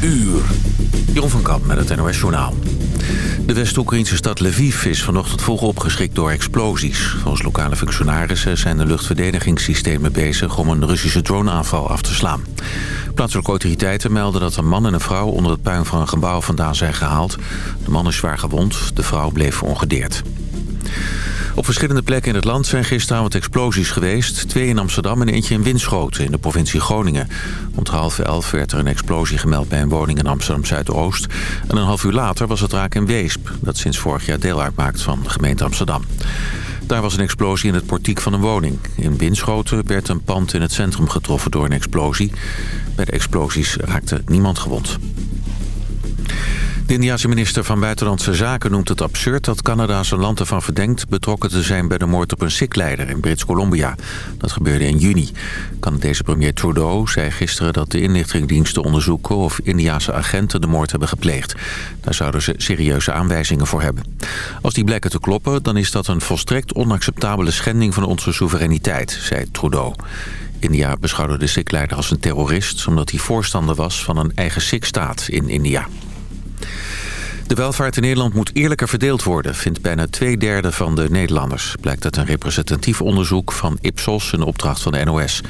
uur. Jeroen van Kamp met het NOS Journaal. De West-Oekraïnse stad Lviv is vanochtend vroeg opgeschrikt door explosies. Volgens lokale functionarissen zijn de luchtverdedigingssystemen bezig... om een Russische droneaanval af te slaan. Plaatselijke autoriteiten melden dat een man en een vrouw... onder het puin van een gebouw vandaan zijn gehaald. De man is zwaar gewond, de vrouw bleef ongedeerd. Op verschillende plekken in het land zijn gisteravond explosies geweest. Twee in Amsterdam en eentje in Winschoten in de provincie Groningen. Om half elf werd er een explosie gemeld bij een woning in Amsterdam-Zuidoost. En een half uur later was het raak in Weesp... dat sinds vorig jaar deel uitmaakt van de gemeente Amsterdam. Daar was een explosie in het portiek van een woning. In Winschoten werd een pand in het centrum getroffen door een explosie. Bij de explosies raakte niemand gewond. De Indiase minister van Buitenlandse Zaken noemt het absurd dat Canada zijn land ervan verdenkt betrokken te zijn bij de moord op een Sikh-leider in Brits-Columbia. Dat gebeurde in juni. Canadese premier Trudeau zei gisteren dat de inlichtingendiensten onderzoeken of Indiase agenten de moord hebben gepleegd. Daar zouden ze serieuze aanwijzingen voor hebben. Als die blijken te kloppen, dan is dat een volstrekt onacceptabele schending van onze soevereiniteit, zei Trudeau. India beschouwde de Sikh-leider als een terrorist... omdat hij voorstander was van een eigen Sikh-staat in India. De welvaart in Nederland moet eerlijker verdeeld worden... vindt bijna twee derde van de Nederlanders. Blijkt uit een representatief onderzoek van Ipsos... een opdracht van de NOS.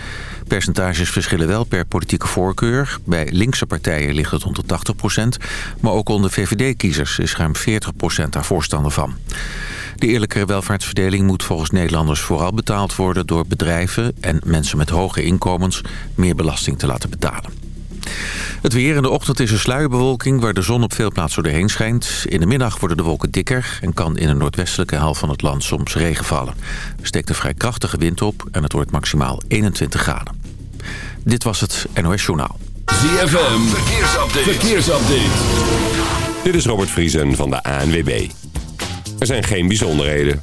Percentages verschillen wel per politieke voorkeur. Bij linkse partijen ligt het onder 80% Maar ook onder VVD-kiezers is ruim 40 daar voorstander van. De eerlijke welvaartsverdeling moet volgens Nederlanders vooral betaald worden... door bedrijven en mensen met hoge inkomens meer belasting te laten betalen. Het weer in de ochtend is een sluierbewolking waar de zon op veel plaatsen doorheen schijnt. In de middag worden de wolken dikker en kan in de noordwestelijke helft van het land soms regen vallen. Er steekt een vrij krachtige wind op en het wordt maximaal 21 graden. Dit was het NOS Journaal. ZFM, verkeersupdate. verkeersupdate. Dit is Robert Vriesen van de ANWB. Er zijn geen bijzonderheden.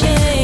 change.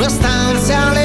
distância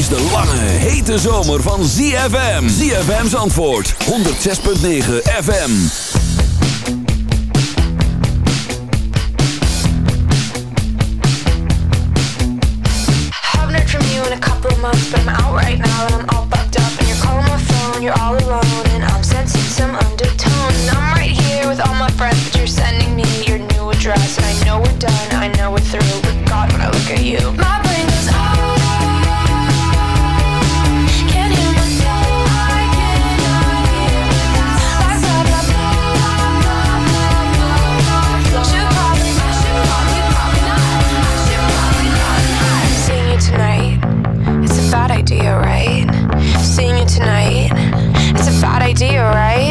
is de lange, hete zomer van ZFM. ZFM's antwoord, 106.9 FM. Haven't heard from you in a couple of months, but I'm out right now and I'm all fucked up. And you're calling my phone, you're all alone, and I'm sensing some undertone. And I'm right here with all my friends, but you're sending me your new address. And I know we're done, I know we're through, but God, when I look at you, my idea, right?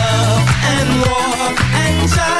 love and war and child.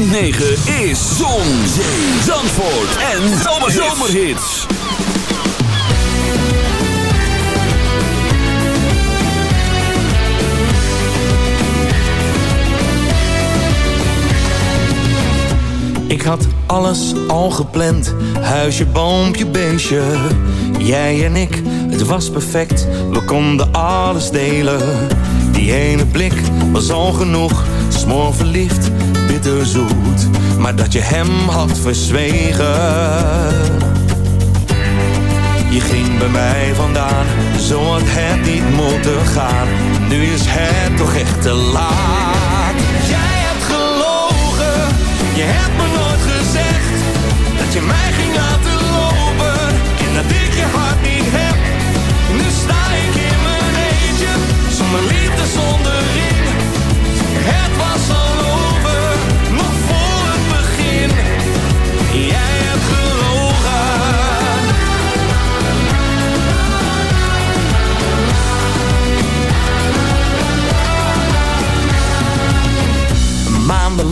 9 is Zon, Zandvoort en Zomerhits. Ik had alles al gepland, huisje, boompje, beestje. Jij en ik, het was perfect, we konden alles delen. Die ene blik was al genoeg, smoor verliefd maar dat je hem had verzwegen. Je ging bij mij vandaan, zo had het niet moeten gaan. Nu is het toch echt te laat. Jij hebt gelogen, je hebt me nooit gezegd dat je mij ging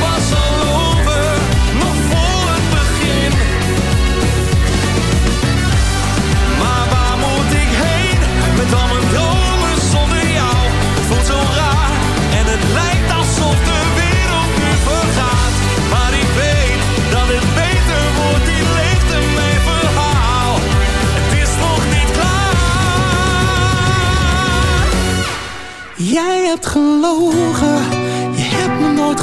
Pas was al over nog voor het begin, maar waar moet ik heen met al mijn brozen zonder jou? Het voelt zo raar, en het lijkt alsof de wereld nu vergaat. Maar ik weet dat het beter wordt die licht en mijn verhaal. Het is nog niet klaar. Jij hebt gelogen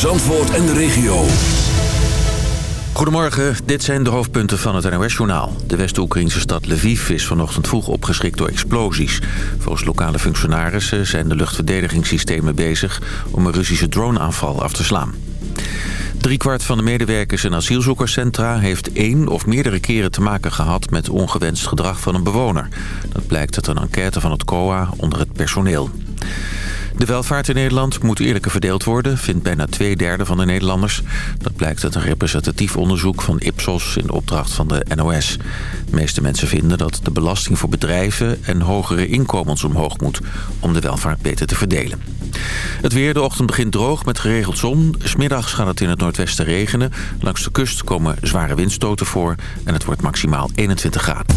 Zandvoort en de regio. Goedemorgen, dit zijn de hoofdpunten van het NOS-journaal. De West-Oekraïnse stad Lviv is vanochtend vroeg opgeschrikt door explosies. Volgens lokale functionarissen zijn de luchtverdedigingssystemen bezig... om een Russische droneaanval af te slaan. Driekwart van de medewerkers in asielzoekerscentra... heeft één of meerdere keren te maken gehad met ongewenst gedrag van een bewoner. Dat blijkt uit een enquête van het COA onder het personeel. De welvaart in Nederland moet eerlijker verdeeld worden, vindt bijna twee derde van de Nederlanders. Dat blijkt uit een representatief onderzoek van Ipsos in opdracht van de NOS. De meeste mensen vinden dat de belasting voor bedrijven en hogere inkomens omhoog moet om de welvaart beter te verdelen. Het weer, de ochtend begint droog met geregeld zon. Smiddags gaat het in het noordwesten regenen. Langs de kust komen zware windstoten voor en het wordt maximaal 21 graden.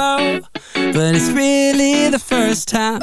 But it's really the first time.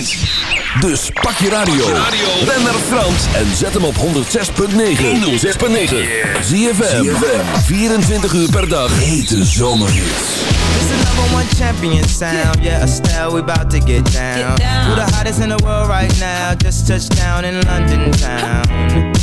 schijnt. Dus pak je radio. Ben naar Frans en zet hem op 106.9. 106.9. ZFM. 24 uur per dag. Hete zomerhits. This is number one champion sound. Yeah, Estelle, we about to get down. Who the hottest in the world right now? Just touched down in London town.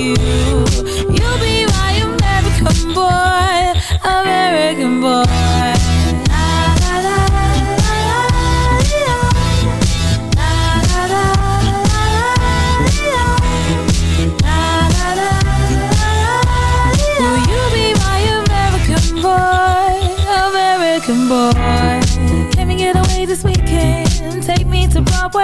You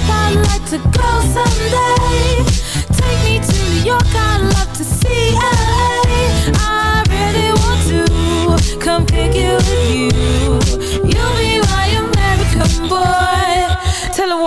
I'd like to go someday. Take me to New York, I'd love to see LA. I really want to come pick you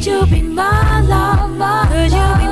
Would you be my lover? Could you be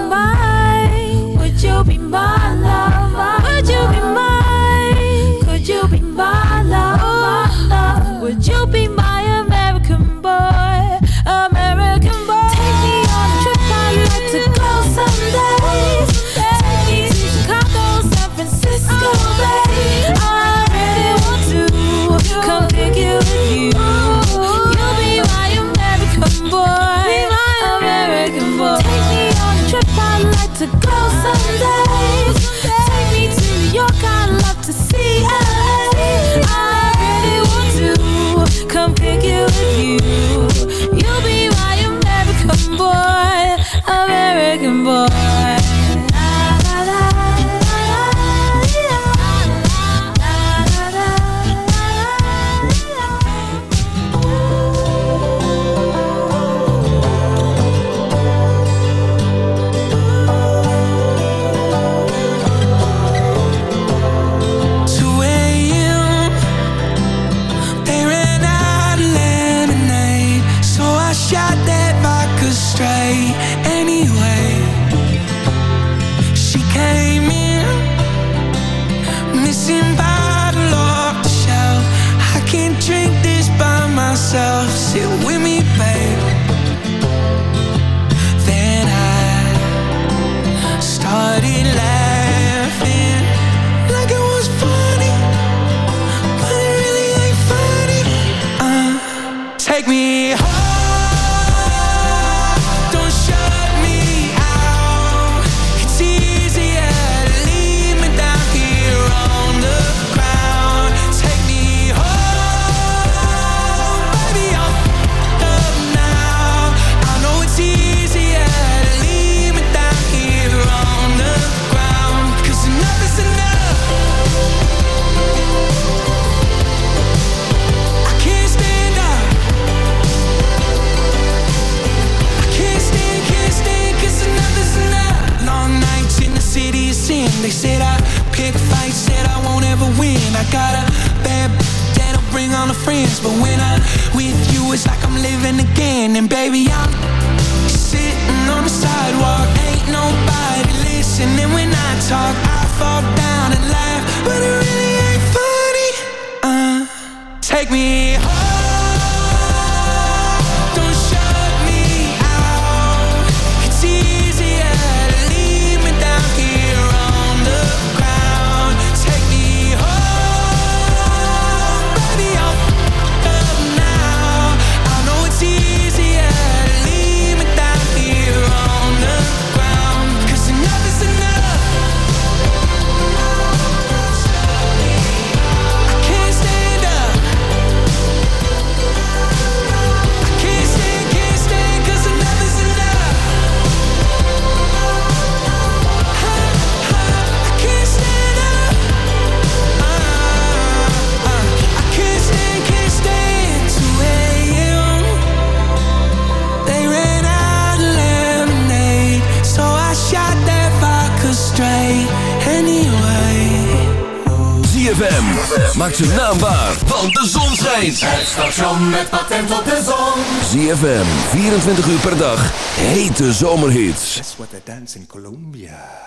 me home. Maakt zijn naam waar, want de zon schijnt. Het station met patent op de zon. ZFM, 24 uur per dag, hete zomerhits. That's what they dance in Colombia.